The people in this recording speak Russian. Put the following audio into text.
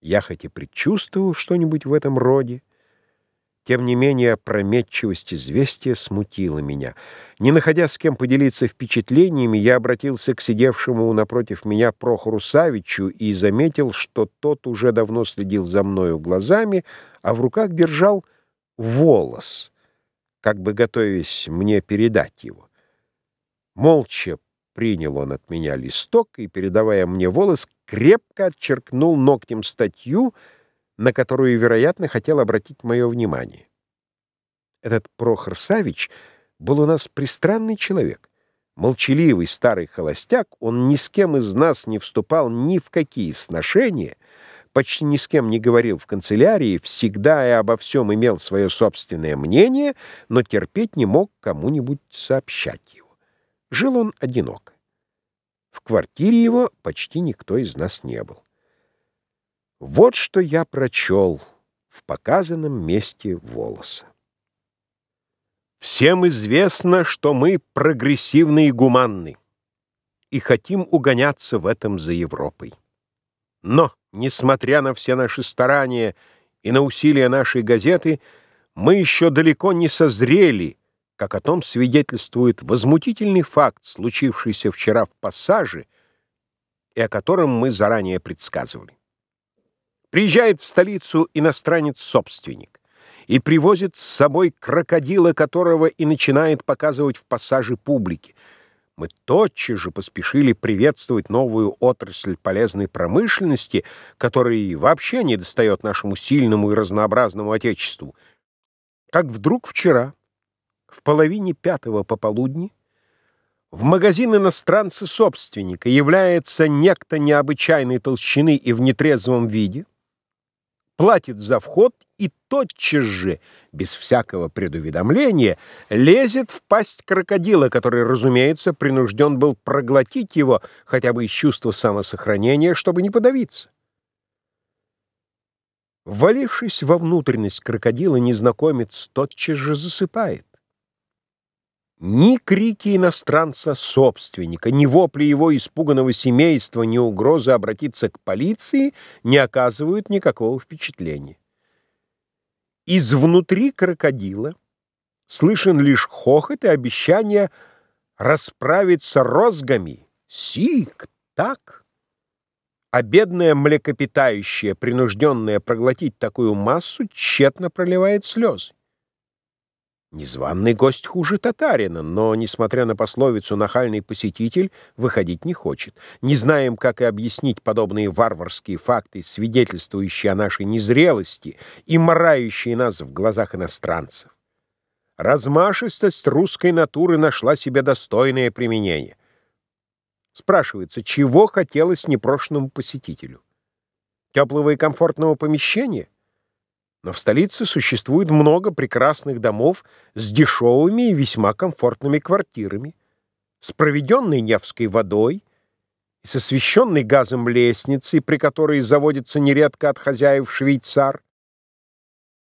Я хоть и предчувствовал что-нибудь в этом роде, тем не менее опрометчивость известия смутила меня. Не находя с кем поделиться впечатлениями, я обратился к сидевшему напротив меня Прохору Савичу и заметил, что тот уже давно следил за мною глазами, а в руках держал волос, как бы готовясь мне передать его. Молча принял он от меня листок и, передавая мне волос, крепко отчеркнул ногтем статью, на которую, вероятно, хотел обратить мое внимание. Этот Прохор Савич был у нас пристранный человек. Молчаливый старый холостяк, он ни с кем из нас не вступал ни в какие сношения, почти ни с кем не говорил в канцелярии, всегда и обо всем имел свое собственное мнение, но терпеть не мог кому-нибудь сообщать его. Жил он одиноко. В квартире его почти никто из нас не был. Вот что я прочел в показанном месте волоса. Всем известно, что мы прогрессивны и гуманны, и хотим угоняться в этом за Европой. Но, несмотря на все наши старания и на усилия нашей газеты, мы еще далеко не созрели, как о том свидетельствует возмутительный факт, случившийся вчера в пассаже, и о котором мы заранее предсказывали. Приезжает в столицу иностранец-собственник и привозит с собой крокодила, которого и начинает показывать в пассаже публике. Мы тотчас же поспешили приветствовать новую отрасль полезной промышленности, которой вообще не достает нашему сильному и разнообразному Отечеству. Как вдруг вчера, в половине пятого пополудни, в магазин иностранца-собственника является некто необычайной толщины и в нетрезвом виде, платит за вход и тотчас же, без всякого предуведомления, лезет в пасть крокодила, который, разумеется, принужден был проглотить его хотя бы из чувства самосохранения, чтобы не подавиться. Ввалившись во внутренность крокодила, незнакомец тотчас же засыпает. Ни крики иностранца-собственника, ни вопли его испуганного семейства, ни угрозы обратиться к полиции не оказывают никакого впечатления. Из внутри крокодила слышен лишь хохот и обещание расправиться розгами. Сик, так. А бедная млекопитающая, принужденная проглотить такую массу, тщетно проливает слезы. Незваный гость хуже татарина, но, несмотря на пословицу, нахальный посетитель выходить не хочет. Не знаем, как и объяснить подобные варварские факты, свидетельствующие о нашей незрелости и морающие нас в глазах иностранцев. Размашистость русской натуры нашла себе достойное применение. Спрашивается, чего хотелось непрошенному посетителю? Теплого и комфортного помещения? Но в столице существует много прекрасных домов с дешевыми и весьма комфортными квартирами, с проведенной Невской водой и с освещенной газом лестницей, при которой заводится нередко от хозяев швейцар,